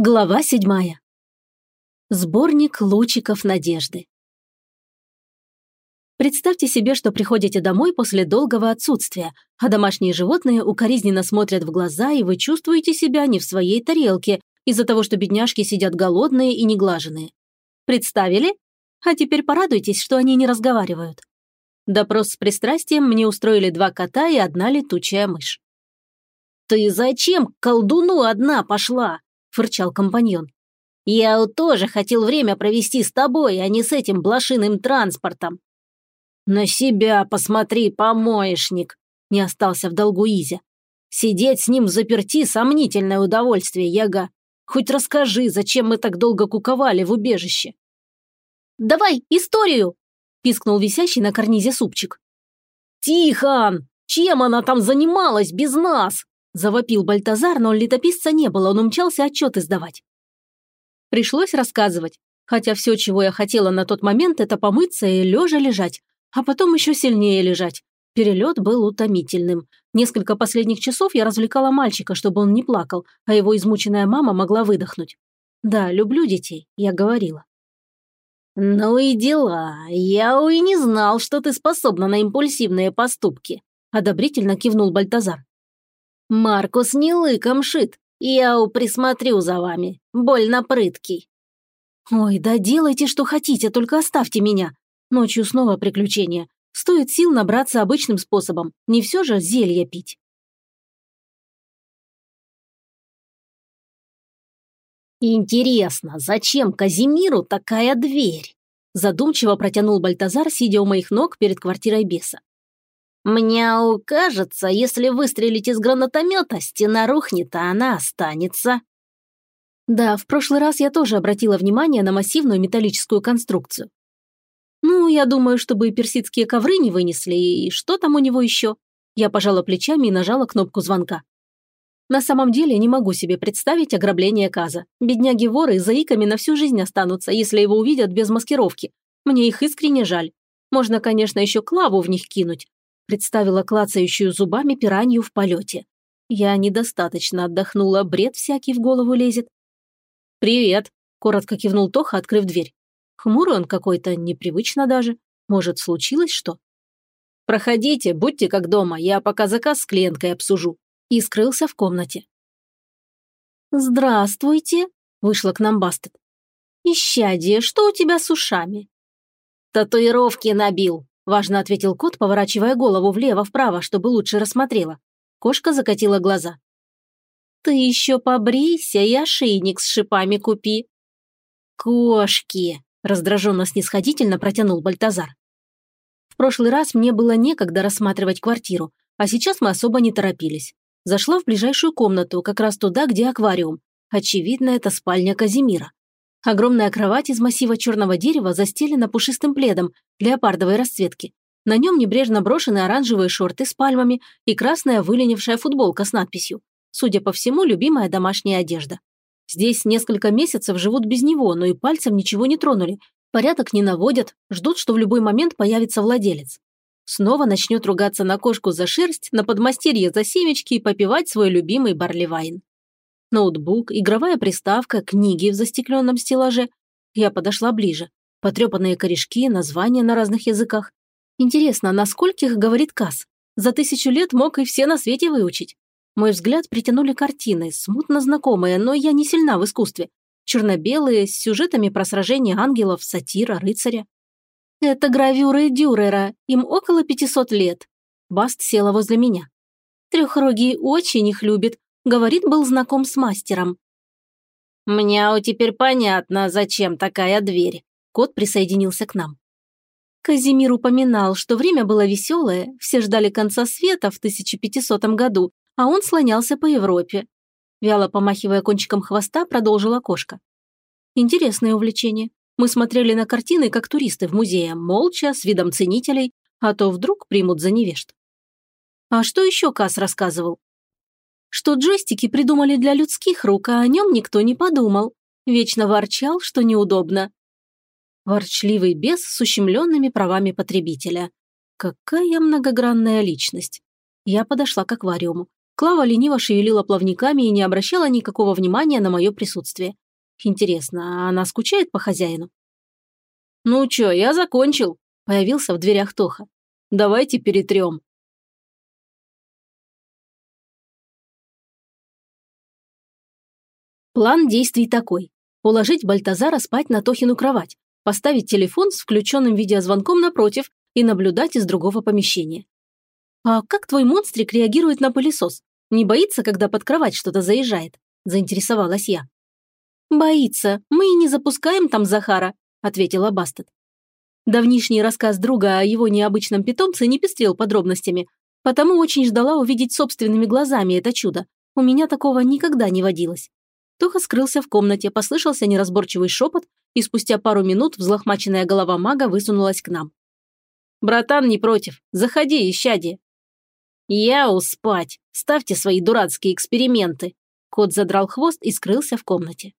Глава седьмая. Сборник лучиков надежды. Представьте себе, что приходите домой после долгого отсутствия, а домашние животные укоризненно смотрят в глаза, и вы чувствуете себя не в своей тарелке из-за того, что бедняжки сидят голодные и неглаженные. Представили? А теперь порадуйтесь, что они не разговаривают. Допрос с пристрастием мне устроили два кота и одна летучая мышь. «Ты зачем к колдуну одна пошла?» – фырчал компаньон. «Я тоже хотел время провести с тобой, а не с этим блошиным транспортом». «На себя посмотри, помоечник!» – не остался в долгу Изя. «Сидеть с ним в заперти – сомнительное удовольствие, Яга. Хоть расскажи, зачем мы так долго куковали в убежище?» «Давай историю!» – пискнул висящий на карнизе супчик. «Тихон! Чем она там занималась без нас?» Завопил Бальтазар, но летописца не было, он умчался отчет издавать. Пришлось рассказывать, хотя все, чего я хотела на тот момент, это помыться и лежа лежать, а потом еще сильнее лежать. Перелет был утомительным. Несколько последних часов я развлекала мальчика, чтобы он не плакал, а его измученная мама могла выдохнуть. Да, люблю детей, я говорила. «Ну и дела. Я и не знал, что ты способна на импульсивные поступки», одобрительно кивнул Бальтазар. «Маркус не лыком шит. Я присмотрю за вами. Больно прыткий». «Ой, да делайте, что хотите, только оставьте меня. Ночью снова приключения. Стоит сил набраться обычным способом. Не все же зелье пить». «Интересно, зачем Казимиру такая дверь?» Задумчиво протянул Бальтазар, сидя у моих ног перед квартирой беса. «Мне кажется, если выстрелить из гранатомета, стена рухнет, а она останется». Да, в прошлый раз я тоже обратила внимание на массивную металлическую конструкцию. Ну, я думаю, чтобы персидские ковры не вынесли, и что там у него еще? Я пожала плечами и нажала кнопку звонка. На самом деле не могу себе представить ограбление Каза. Бедняги-воры заиками на всю жизнь останутся, если его увидят без маскировки. Мне их искренне жаль. Можно, конечно, еще клаву в них кинуть, Представила клацающую зубами пиранью в полете. Я недостаточно отдохнула, бред всякий в голову лезет. «Привет», – коротко кивнул Тоха, открыв дверь. Хмурый он какой-то, непривычно даже. Может, случилось что? «Проходите, будьте как дома, я пока заказ с клиенткой обсужу». И скрылся в комнате. «Здравствуйте», – вышла к нам Бастет. «Исчадие, что у тебя с ушами?» «Татуировки набил», Важно ответил кот, поворачивая голову влево-вправо, чтобы лучше рассмотрела. Кошка закатила глаза. «Ты еще побрейся и ошейник с шипами купи». «Кошки!» – раздраженно-снисходительно протянул Бальтазар. В прошлый раз мне было некогда рассматривать квартиру, а сейчас мы особо не торопились. Зашла в ближайшую комнату, как раз туда, где аквариум. Очевидно, это спальня Казимира. Огромная кровать из массива черного дерева застелена пушистым пледом леопардовой расцветки. На нем небрежно брошены оранжевые шорты с пальмами и красная выленившая футболка с надписью. Судя по всему, любимая домашняя одежда. Здесь несколько месяцев живут без него, но и пальцем ничего не тронули. Порядок не наводят, ждут, что в любой момент появится владелец. Снова начнет ругаться на кошку за шерсть, на подмастерье за семечки и попивать свой любимый барливайн ноутбук, игровая приставка, книги в застекленном стеллаже. Я подошла ближе. Потрепанные корешки, названия на разных языках. Интересно, на скольких говорит Касс? За тысячу лет мог и все на свете выучить. Мой взгляд притянули картины, смутно знакомые, но я не сильна в искусстве. Черно-белые, с сюжетами про сражения ангелов, сатира, рыцаря. Это гравюры Дюрера, им около 500 лет. Баст села возле меня. Трехрогий очень их любит, Говорит, был знаком с мастером. «Мне теперь понятно, зачем такая дверь». Кот присоединился к нам. Казимир упоминал, что время было веселое, все ждали конца света в 1500 году, а он слонялся по Европе. Вяло помахивая кончиком хвоста, продолжила кошка. Интересное увлечение. Мы смотрели на картины, как туристы в музее, молча, с видом ценителей, а то вдруг примут за невежд. А что еще Кас рассказывал? Что джойстики придумали для людских рук, а о нем никто не подумал. Вечно ворчал, что неудобно. Ворчливый бес с ущемленными правами потребителя. Какая многогранная личность. Я подошла к аквариуму. Клава лениво шевелила плавниками и не обращала никакого внимания на мое присутствие. Интересно, она скучает по хозяину? «Ну чё, я закончил», – появился в дверях Тоха. «Давайте перетрем». План действий такой. Уложить Бальтазара спать на Тохину кровать, поставить телефон с включенным видеозвонком напротив и наблюдать из другого помещения. «А как твой монстрик реагирует на пылесос? Не боится, когда под кровать что-то заезжает?» – заинтересовалась я. «Боится. Мы и не запускаем там Захара», – ответила Бастет. Давнишний рассказ друга о его необычном питомце не пестрел подробностями, потому очень ждала увидеть собственными глазами это чудо. У меня такого никогда не водилось. Тоха скрылся в комнате, послышался неразборчивый шепот, и спустя пару минут взлохмаченная голова мага высунулась к нам. «Братан не против. Заходи, исчадие». «Я успать. Ставьте свои дурацкие эксперименты». Кот задрал хвост и скрылся в комнате.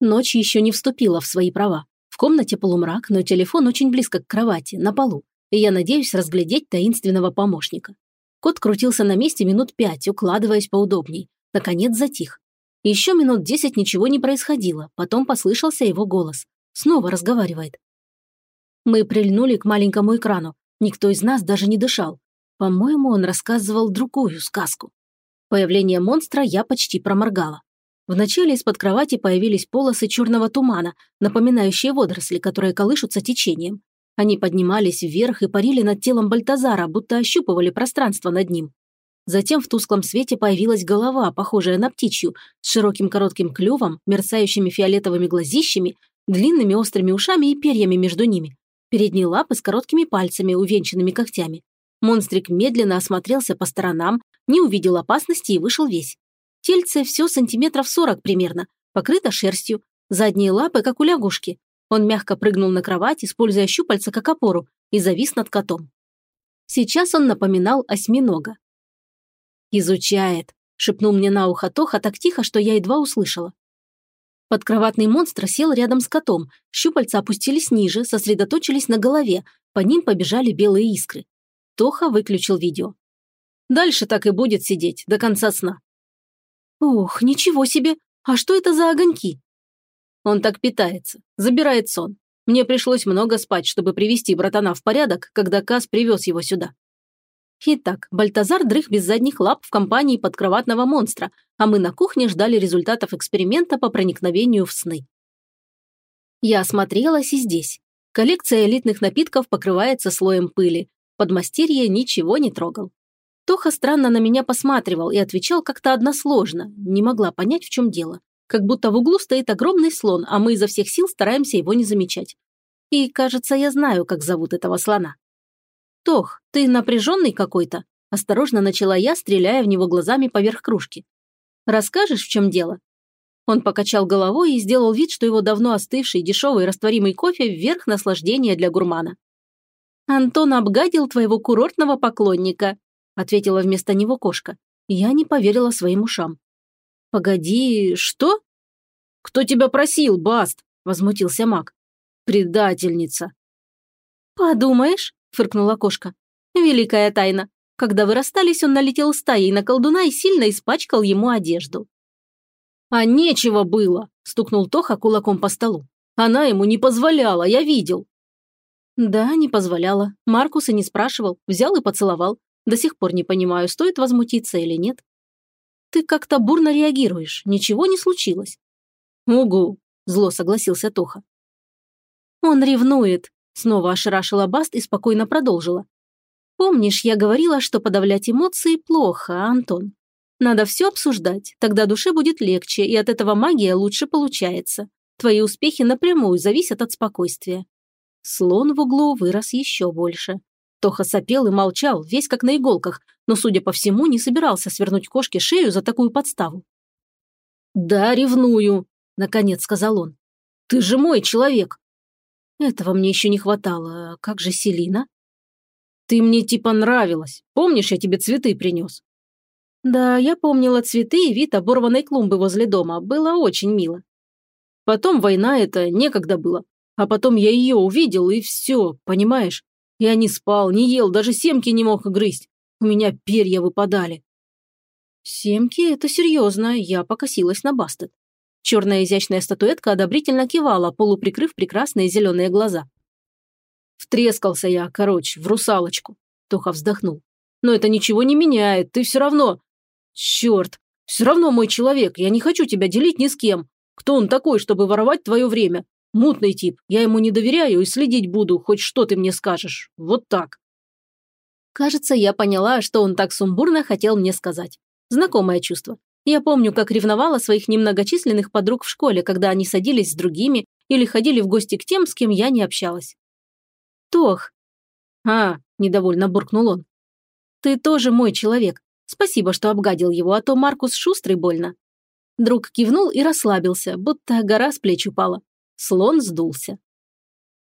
Ночь еще не вступила в свои права. В комнате полумрак, но телефон очень близко к кровати, на полу, и я надеюсь разглядеть таинственного помощника. Кот крутился на месте минут пять, укладываясь поудобней. Наконец затих. Еще минут десять ничего не происходило, потом послышался его голос. Снова разговаривает. Мы прильнули к маленькому экрану. Никто из нас даже не дышал. По-моему, он рассказывал другую сказку. Появление монстра я почти проморгала. Вначале из-под кровати появились полосы черного тумана, напоминающие водоросли, которые колышутся течением. Они поднимались вверх и парили над телом Бальтазара, будто ощупывали пространство над ним. Затем в тусклом свете появилась голова, похожая на птичью, с широким коротким клювом, мерцающими фиолетовыми глазищами, длинными острыми ушами и перьями между ними. Передние лапы с короткими пальцами, увенчанными когтями. Монстрик медленно осмотрелся по сторонам, не увидел опасности и вышел весь. Тельце все сантиметров сорок примерно, покрыто шерстью, задние лапы, как у лягушки, он мягко прыгнул на кровать, используя щупальца как опору, и завис над котом. Сейчас он напоминал осьминога. «Изучает», – шепнул мне на ухо Тоха так тихо, что я едва услышала. Подкроватный монстр сел рядом с котом, щупальца опустились ниже, сосредоточились на голове, по ним побежали белые искры. Тоха выключил видео. Дальше так и будет сидеть, до конца сна. Ух, ничего себе! А что это за огоньки? Он так питается, забирает сон. Мне пришлось много спать, чтобы привести братана в порядок, когда Кас привез его сюда. Итак, Бальтазар дрых без задних лап в компании подкроватного монстра, а мы на кухне ждали результатов эксперимента по проникновению в сны. Я осмотрелась и здесь. Коллекция элитных напитков покрывается слоем пыли. Подмастерье ничего не трогал. Тоха странно на меня посматривал и отвечал как-то односложно, не могла понять, в чем дело как будто в углу стоит огромный слон, а мы изо всех сил стараемся его не замечать. И, кажется, я знаю, как зовут этого слона. «Тох, ты напряженный какой-то?» – осторожно начала я, стреляя в него глазами поверх кружки. «Расскажешь, в чем дело?» Он покачал головой и сделал вид, что его давно остывший дешевый растворимый кофе – вверх наслаждения для гурмана. «Антон обгадил твоего курортного поклонника», – ответила вместо него кошка. Я не поверила своим ушам. «Погоди, что?» «Кто тебя просил, Баст?» – возмутился маг. «Предательница». «Подумаешь», – фыркнула кошка. «Великая тайна. Когда вы расстались, он налетел стаей на колдуна и сильно испачкал ему одежду». «А нечего было!» – стукнул Тоха кулаком по столу. «Она ему не позволяла, я видел». «Да, не позволяла. Маркус и не спрашивал, взял и поцеловал. До сих пор не понимаю, стоит возмутиться или нет. Ты как-то бурно реагируешь. Ничего не случилось». «Угу», – зло согласился Тоха. «Он ревнует», – снова ошарашила Баст и спокойно продолжила. «Помнишь, я говорила, что подавлять эмоции плохо, Антон? Надо все обсуждать, тогда душе будет легче, и от этого магия лучше получается. Твои успехи напрямую зависят от спокойствия». Слон в углу вырос еще больше. Тоха сопел и молчал, весь как на иголках, но, судя по всему, не собирался свернуть кошке шею за такую подставу. «Да, ревную», – наконец сказал он. «Ты же мой человек». Этого мне еще не хватало. Как же Селина? Ты мне типа нравилась. Помнишь, я тебе цветы принес? Да, я помнила цветы и вид оборванной клумбы возле дома. Было очень мило. Потом война это некогда было. А потом я ее увидел, и все, понимаешь? Я не спал, не ел, даже семки не мог грызть. У меня перья выпадали. Семки – это серьезно, я покосилась на Бастет. Черная изящная статуэтка одобрительно кивала, полуприкрыв прекрасные зеленые глаза. Втрескался я, короче, в русалочку. Тоха вздохнул. Но это ничего не меняет, ты все равно... Черт, все равно мой человек, я не хочу тебя делить ни с кем. Кто он такой, чтобы воровать твое время? Мутный тип, я ему не доверяю и следить буду, хоть что ты мне скажешь. Вот так. Кажется, я поняла, что он так сумбурно хотел мне сказать. Знакомое чувство. Я помню, как ревновала своих немногочисленных подруг в школе, когда они садились с другими или ходили в гости к тем, с кем я не общалась. «Тох!» «А!» – недовольно буркнул он. «Ты тоже мой человек. Спасибо, что обгадил его, а то Маркус шустрый больно». Друг кивнул и расслабился, будто гора с плеч упала. Слон сдулся.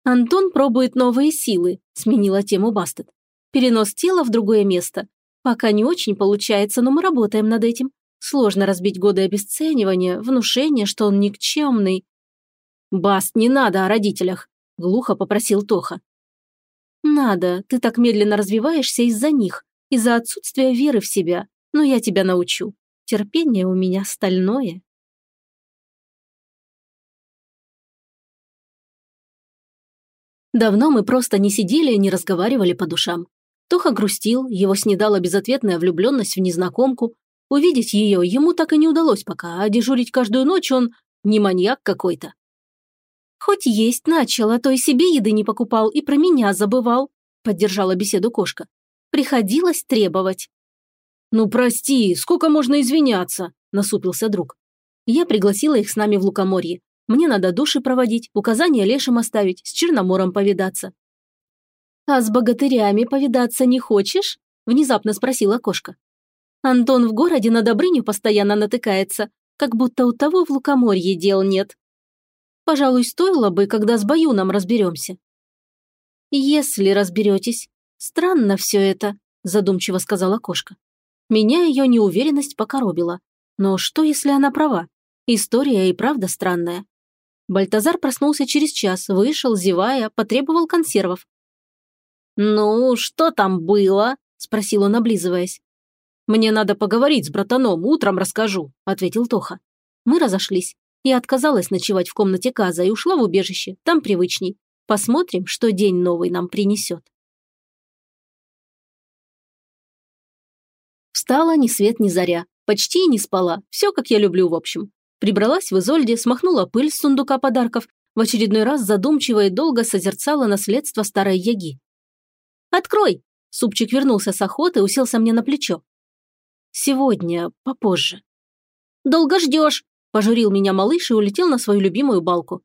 «Антон пробует новые силы», – сменила тему Бастет. «Перенос тела в другое место. Пока не очень получается, но мы работаем над этим. Сложно разбить годы обесценивания, внушения, что он никчемный». «Баст, не надо о родителях», – глухо попросил Тоха. «Надо, ты так медленно развиваешься из-за них, из-за отсутствия веры в себя, но я тебя научу. Терпение у меня стальное». Давно мы просто не сидели и не разговаривали по душам. Тоха грустил, его снедала безответная влюбленность в незнакомку. Увидеть ее ему так и не удалось пока, а дежурить каждую ночь он не маньяк какой-то. «Хоть есть начал, а то и себе еды не покупал и про меня забывал», поддержала беседу кошка. «Приходилось требовать». «Ну прости, сколько можно извиняться?» насупился друг. Я пригласила их с нами в Лукоморье. Мне надо души проводить, указания лешим оставить, с Черномором повидаться. «А с богатырями повидаться не хочешь?» – внезапно спросила кошка. Антон в городе на Добрыню постоянно натыкается, как будто у того в Лукоморье дел нет. Пожалуй, стоило бы, когда с Баюном разберемся. «Если разберетесь. Странно все это», – задумчиво сказала кошка. Меня ее неуверенность покоробила. Но что, если она права? История и правда странная. Бальтазар проснулся через час, вышел, зевая, потребовал консервов. «Ну, что там было?» – спросил он, облизываясь. «Мне надо поговорить с братаном, утром расскажу», – ответил Тоха. Мы разошлись. Я отказалась ночевать в комнате Каза и ушла в убежище, там привычней. Посмотрим, что день новый нам принесет. Встала ни свет ни заря, почти не спала, все как я люблю в общем. Прибралась в Изольде, смахнула пыль с сундука подарков, в очередной раз задумчиво и долго созерцала наследство старой яги. «Открой!» – супчик вернулся с охоты и уселся мне на плечо. «Сегодня, попозже». «Долго ждешь!» – пожурил меня малыш и улетел на свою любимую балку.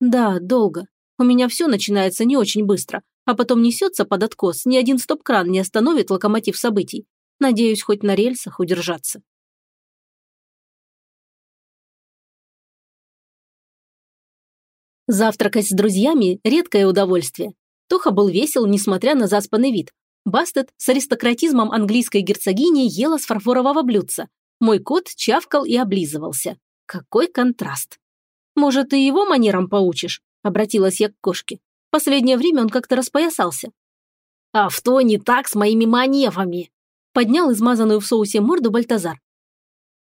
«Да, долго. У меня все начинается не очень быстро, а потом несется под откос, ни один стоп-кран не остановит локомотив событий. Надеюсь, хоть на рельсах удержаться». Завтракать с друзьями – редкое удовольствие. Тоха был весел, несмотря на заспанный вид. Бастет с аристократизмом английской герцогини ела с фарфорового блюдца. Мой кот чавкал и облизывался. Какой контраст. «Может, ты его манерам поучишь?» – обратилась я к кошке. Последнее время он как-то распоясался. «А что не так с моими маневами?» – поднял измазанную в соусе морду Бальтазар.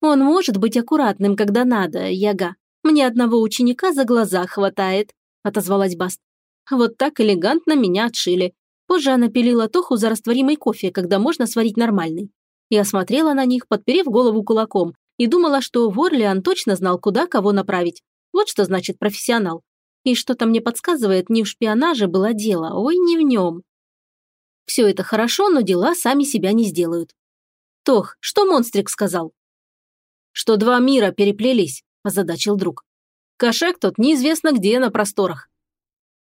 «Он может быть аккуратным, когда надо, Яга», мне одного ученика за глаза хватает», – отозвалась Баст. Вот так элегантно меня отшили. Позже она пилила Тоху за растворимый кофе, когда можно сварить нормальный. Я смотрела на них, подперев голову кулаком, и думала, что Ворлиан точно знал, куда кого направить. Вот что значит профессионал. И что-то мне подсказывает, не в шпионаже было дело, ой, не в нем. Все это хорошо, но дела сами себя не сделают. Тох, что монстрик сказал? Что два мира переплелись, озадачил друг. Кошек тот неизвестно где на просторах.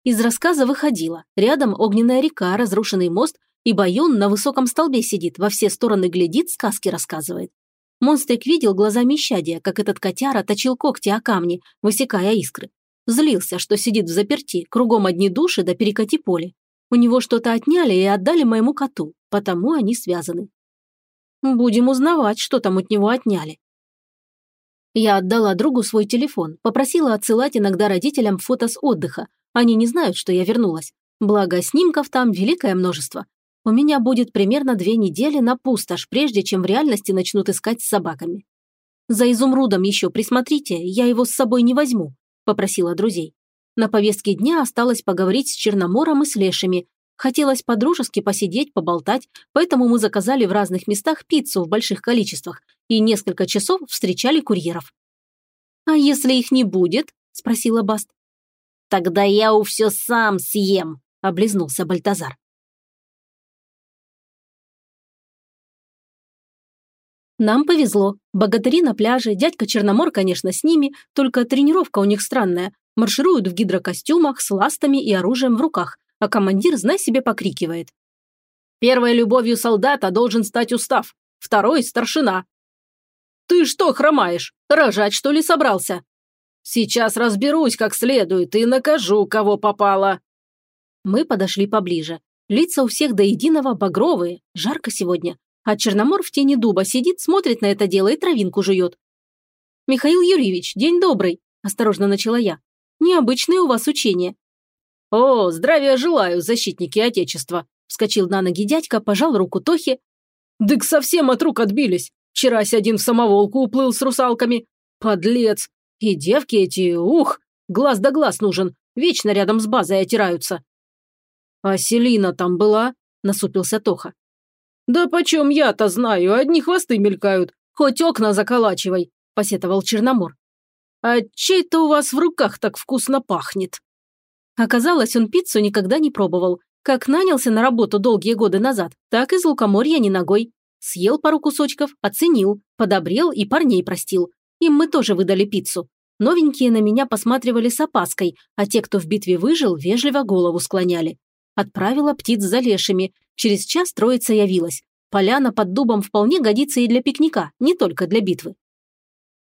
Из рассказа выходило. Рядом огненная река, разрушенный мост, и Баюн на высоком столбе сидит, во все стороны глядит, сказки рассказывает. Монстрик видел глазами щадия, как этот котяра точил когти о камни, высекая искры. Злился, что сидит в заперти, кругом одни души да перекати поле. У него что-то отняли и отдали моему коту, потому они связаны. Будем узнавать, что там от него отняли. Я отдала другу свой телефон, попросила отсылать иногда родителям фото с отдыха. Они не знают, что я вернулась. Благо, снимков там великое множество. У меня будет примерно две недели на пустошь, прежде чем в реальности начнут искать с собаками. «За изумрудом еще присмотрите, я его с собой не возьму», – попросила друзей. На повестке дня осталось поговорить с Черномором и с Лешими. Хотелось подружески посидеть, поболтать, поэтому мы заказали в разных местах пиццу в больших количествах и несколько часов встречали курьеров. «А если их не будет?» – спросила Баст. «Тогда я у все сам съем», – облизнулся Бальтазар. Нам повезло. Богатыри на пляже, дядька Черномор, конечно, с ними, только тренировка у них странная. Маршируют в гидрокостюмах с ластами и оружием в руках, а командир, знай себе, покрикивает. «Первой любовью солдата должен стать устав, второй – старшина». «Ты что хромаешь? Рожать, что ли, собрался?» «Сейчас разберусь как следует и накажу, кого попало». Мы подошли поближе. Лица у всех до единого багровые, жарко сегодня а Черномор в тени дуба сидит, смотрит на это дело и травинку жует. «Михаил Юрьевич, день добрый», – осторожно начала я. «Необычное у вас учение». «О, здравия желаю, защитники Отечества», – вскочил на ноги дядька, пожал руку Тохе. «Дык совсем от рук отбились. Вчерась один в самоволку уплыл с русалками. Подлец. И девки эти, ух, глаз да глаз нужен, вечно рядом с базой отираются». «А Селина там была?» – насупился Тоха. «Да почем я-то знаю, одни хвосты мелькают, хоть окна заколачивай», – посетовал Черномор. «А чей-то у вас в руках так вкусно пахнет?» Оказалось, он пиццу никогда не пробовал. Как нанялся на работу долгие годы назад, так из лукоморья ни ногой. Съел пару кусочков, оценил, подобрел и парней простил. Им мы тоже выдали пиццу. Новенькие на меня посматривали с опаской, а те, кто в битве выжил, вежливо голову склоняли. Отправила птиц за лешими, Через час троица явилась. Поляна под дубом вполне годится и для пикника, не только для битвы.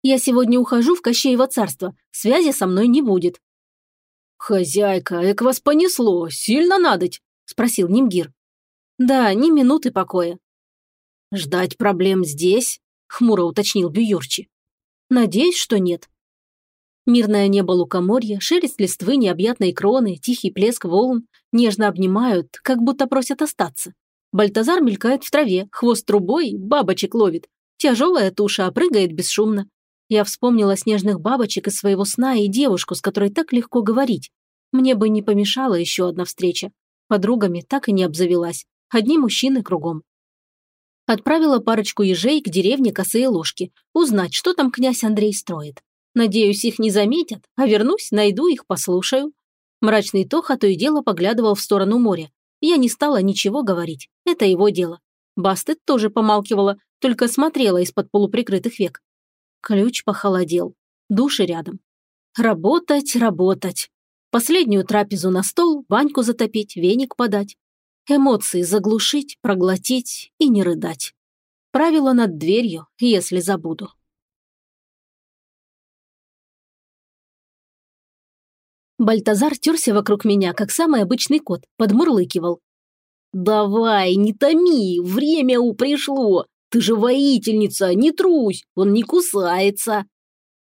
Я сегодня ухожу в Кощеево царство, связи со мной не будет. «Хозяйка, эк вас понесло, сильно надоть?» – спросил Нимгир. «Да, ни минуты покоя». «Ждать проблем здесь?» – хмуро уточнил Бююрчи. «Надеюсь, что нет». Мирное небо лукоморья, шелест листвы необъятной кроны, тихий плеск волн нежно обнимают, как будто просят остаться. Бальтазар мелькает в траве, хвост трубой, бабочек ловит. Тяжелая туша прыгает бесшумно. Я вспомнила снежных бабочек из своего сна и девушку, с которой так легко говорить. Мне бы не помешала еще одна встреча. Подругами так и не обзавелась. Одни мужчины кругом. Отправила парочку ежей к деревне Косые Ложки, узнать, что там князь Андрей строит. Надеюсь, их не заметят, а вернусь, найду их, послушаю. Мрачный Тоха то и дело поглядывал в сторону моря. Я не стала ничего говорить. Это его дело. Бастет тоже помалкивала, только смотрела из-под полуприкрытых век. Ключ похолодел. Души рядом. Работать, работать. Последнюю трапезу на стол, баньку затопить, веник подать. Эмоции заглушить, проглотить и не рыдать. Правило над дверью, если забуду. Бальтазар терся вокруг меня, как самый обычный кот, подмурлыкивал. «Давай, не томи, время у пришло. Ты же воительница, не трусь, он не кусается».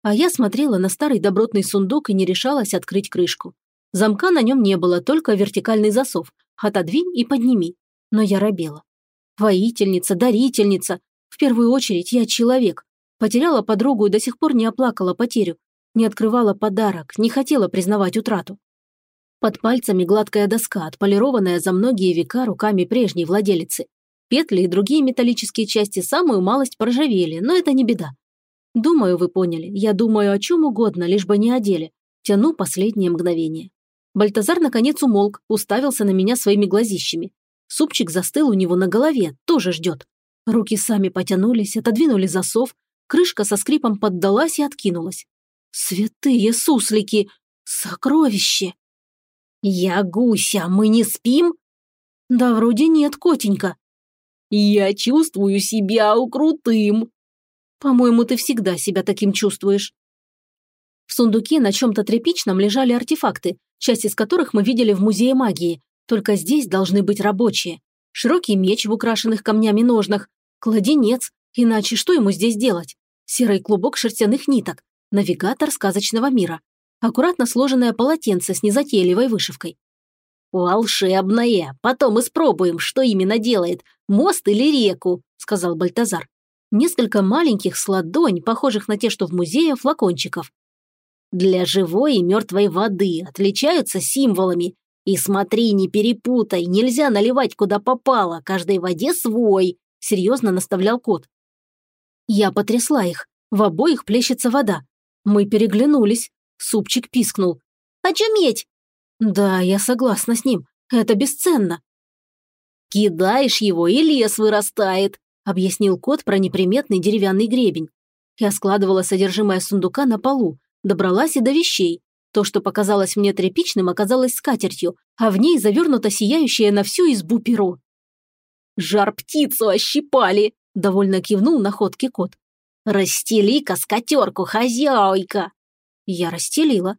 А я смотрела на старый добротный сундук и не решалась открыть крышку. Замка на нем не было, только вертикальный засов. Отодвинь и подними. Но я робела. Воительница, дарительница. В первую очередь я человек. Потеряла подругу и до сих пор не оплакала потерю не открывала подарок, не хотела признавать утрату. Под пальцами гладкая доска, отполированная за многие века руками прежней владелицы. Петли и другие металлические части самую малость поржавели, но это не беда. Думаю, вы поняли. Я думаю о чем угодно, лишь бы не о деле. Тяну последнее мгновение. Бальтазар наконец умолк, уставился на меня своими глазищами. Супчик застыл у него на голове, тоже ждет. Руки сами потянулись, отодвинули засов, крышка со скрипом поддалась и откинулась. Святые суслики! Сокровище! Я гуся, мы не спим? Да вроде нет, котенька. Я чувствую себя крутым. По-моему, ты всегда себя таким чувствуешь. В сундуке на чем-то тряпичном лежали артефакты, часть из которых мы видели в музее магии. Только здесь должны быть рабочие. Широкий меч в украшенных камнями ножнах, кладенец, иначе что ему здесь делать? Серый клубок шерстяных ниток, навигатор сказочного мира, аккуратно сложенное полотенце с незатейливой вышивкой. «Волшебное! Потом испробуем, что именно делает, мост или реку», – сказал Бальтазар. Несколько маленьких с ладонь, похожих на те, что в музее, флакончиков. Для живой и мертвой воды отличаются символами. И смотри, не перепутай, нельзя наливать куда попало, каждой воде свой, серьезно наставлял кот. Я потрясла их, в обоих плещется вода. Мы переглянулись, супчик пискнул. «Очуметь!» «Да, я согласна с ним, это бесценно». «Кидаешь его, и лес вырастает», объяснил кот про неприметный деревянный гребень. Я складывала содержимое сундука на полу, добралась и до вещей. То, что показалось мне тряпичным, оказалось скатертью, а в ней завернуто сияющее на всю избу перо. «Жар птицу ощипали!» – довольно кивнул находки кот. «Расстели-ка скатерку, хозяйка!» Я расстелила.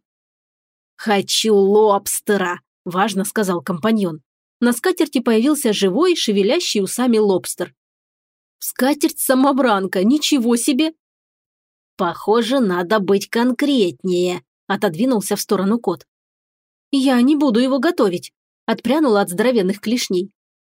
«Хочу лобстера!» – важно сказал компаньон. На скатерти появился живой, шевелящий усами лобстер. Скатерть-самобранка, ничего себе!» «Похоже, надо быть конкретнее», – отодвинулся в сторону кот. «Я не буду его готовить», – отпрянула от здоровенных клешней.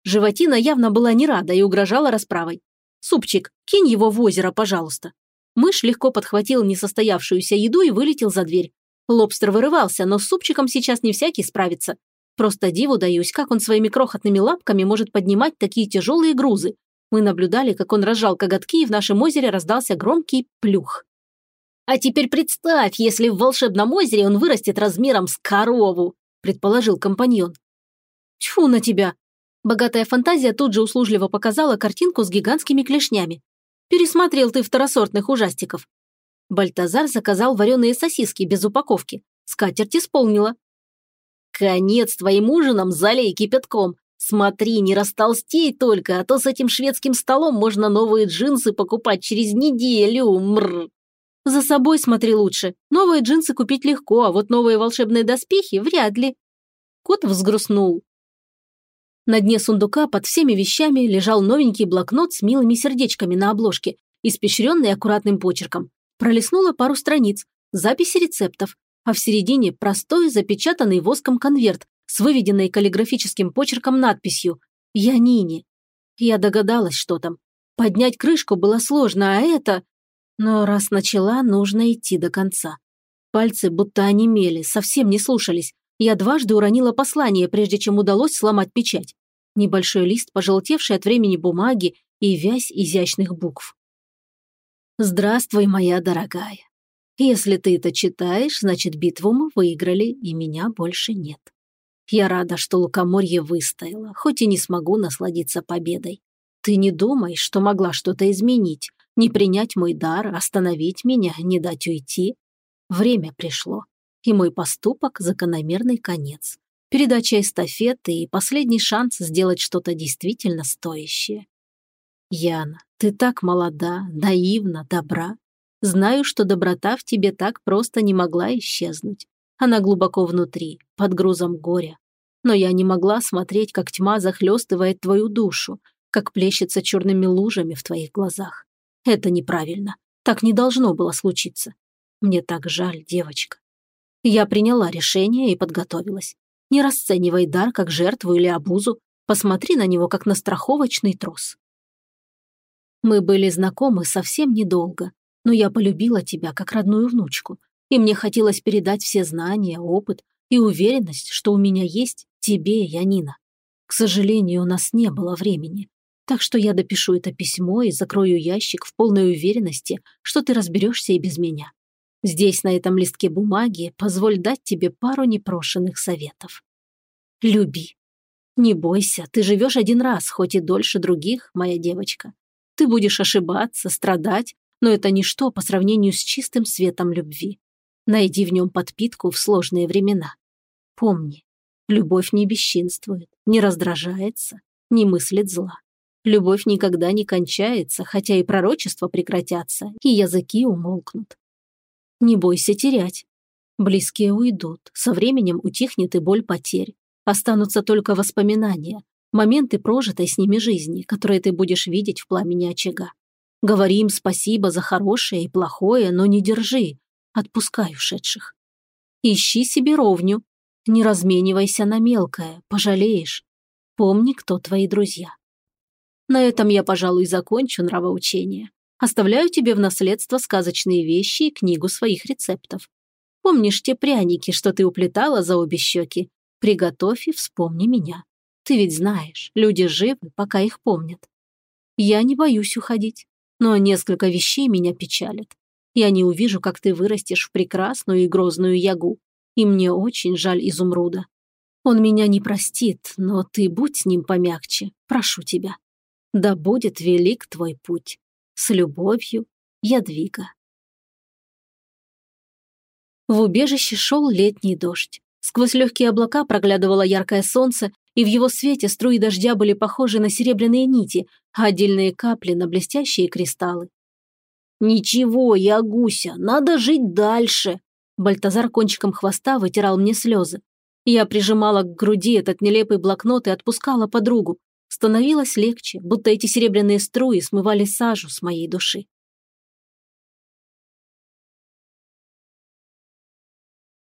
Животина явно была не рада и угрожала расправой. «Супчик, кинь его в озеро, пожалуйста». Мышь легко подхватил несостоявшуюся еду и вылетел за дверь. Лобстер вырывался, но с супчиком сейчас не всякий справится. Просто диву даюсь, как он своими крохотными лапками может поднимать такие тяжелые грузы, мы наблюдали, как он разжал коготки, и в нашем озере раздался громкий плюх. «А теперь представь, если в волшебном озере он вырастет размером с корову», предположил компаньон. «Тьфу на тебя!» Богатая фантазия тут же услужливо показала картинку с гигантскими клешнями. «Пересмотрел ты второсортных ужастиков». Бальтазар заказал вареные сосиски без упаковки. Скатерть исполнила. «Конец твоим ужинам залей кипятком. Смотри, не растолстей только, а то с этим шведским столом можно новые джинсы покупать через неделю. Мрр. За собой смотри лучше. Новые джинсы купить легко, а вот новые волшебные доспехи вряд ли. Кот взгрустнул. На дне сундука под всеми вещами лежал новенький блокнот с милыми сердечками на обложке, испещренный аккуратным почерком. Пролистнула пару страниц, записи рецептов, а в середине простой запечатанный воском конверт с выведенной каллиграфическим почерком надписью «Янине». Я догадалась, что там. Поднять крышку было сложно, а это... Но раз начала, нужно идти до конца. Пальцы будто онемели, совсем не слушались. Я дважды уронила послание, прежде чем удалось сломать печать. Небольшой лист, пожелтевший от времени бумаги и вязь изящных букв. «Здравствуй, моя дорогая. Если ты это читаешь, значит, битву мы выиграли, и меня больше нет. Я рада, что лукоморье выстояло, хоть и не смогу насладиться победой. Ты не думай, что могла что-то изменить, не принять мой дар, остановить меня, не дать уйти. Время пришло, и мой поступок – закономерный конец. Передача эстафеты и последний шанс сделать что-то действительно стоящее. Яна, ты так молода, наивна, добра. Знаю, что доброта в тебе так просто не могла исчезнуть. Она глубоко внутри, под грузом горя. Но я не могла смотреть, как тьма захлестывает твою душу, как плещется черными лужами в твоих глазах. Это неправильно. Так не должно было случиться. Мне так жаль, девочка. Я приняла решение и подготовилась. Не расценивай дар как жертву или обузу, посмотри на него как на страховочный трос. Мы были знакомы совсем недолго, но я полюбила тебя как родную внучку, и мне хотелось передать все знания, опыт и уверенность, что у меня есть тебе, Янина. К сожалению, у нас не было времени. Так что я допишу это письмо и закрою ящик в полной уверенности, что ты разберешься и без меня. Здесь, на этом листке бумаги, позволь дать тебе пару непрошенных советов. Люби. Не бойся, ты живешь один раз, хоть и дольше других, моя девочка. Ты будешь ошибаться, страдать, но это ничто по сравнению с чистым светом любви. Найди в нем подпитку в сложные времена. Помни, любовь не бесчинствует, не раздражается, не мыслит зла. Любовь никогда не кончается, хотя и пророчества прекратятся, и языки умолкнут. Не бойся терять. Близкие уйдут, со временем утихнет и боль потерь. Останутся только воспоминания, моменты прожитой с ними жизни, которые ты будешь видеть в пламени очага. Говори им спасибо за хорошее и плохое, но не держи, Отпускай ушедших. Ищи себе ровню. Не разменивайся на мелкое, пожалеешь. Помни, кто твои друзья. На этом я, пожалуй, закончу нравоучение. Оставляю тебе в наследство сказочные вещи и книгу своих рецептов. Помнишь те пряники, что ты уплетала за обе щеки? Приготовь и вспомни меня. Ты ведь знаешь, люди живы, пока их помнят. Я не боюсь уходить, но несколько вещей меня печалят. Я не увижу, как ты вырастешь в прекрасную и грозную ягу, и мне очень жаль изумруда. Он меня не простит, но ты будь с ним помягче, прошу тебя. Да будет велик твой путь. С любовью, Ядвига. В убежище шел летний дождь. Сквозь легкие облака проглядывало яркое солнце, и в его свете струи дождя были похожи на серебряные нити, а отдельные капли на блестящие кристаллы. «Ничего, я гуся, надо жить дальше!» Бальтазар кончиком хвоста вытирал мне слезы. Я прижимала к груди этот нелепый блокнот и отпускала подругу. Становилось легче, будто эти серебряные струи смывали сажу с моей души.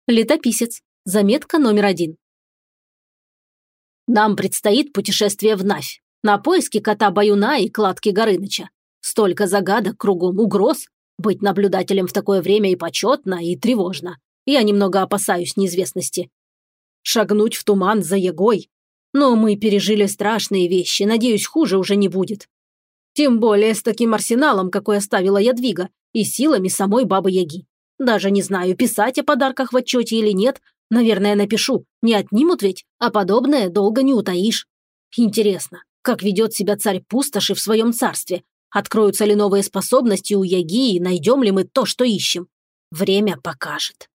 Летописец. Заметка номер один. Нам предстоит путешествие в Навь. На поиски кота Баюна и кладки Горыныча. Столько загадок кругом, угроз. Быть наблюдателем в такое время и почетно, и тревожно. Я немного опасаюсь неизвестности. Шагнуть в туман за Егой. Но мы пережили страшные вещи, надеюсь, хуже уже не будет. Тем более с таким арсеналом, какой оставила Ядвига, и силами самой Бабы-Яги. Даже не знаю, писать о подарках в отчете или нет. Наверное, напишу. Не отнимут ведь, а подобное долго не утаишь. Интересно, как ведет себя царь пустоши в своем царстве? Откроются ли новые способности у Яги и найдем ли мы то, что ищем? Время покажет.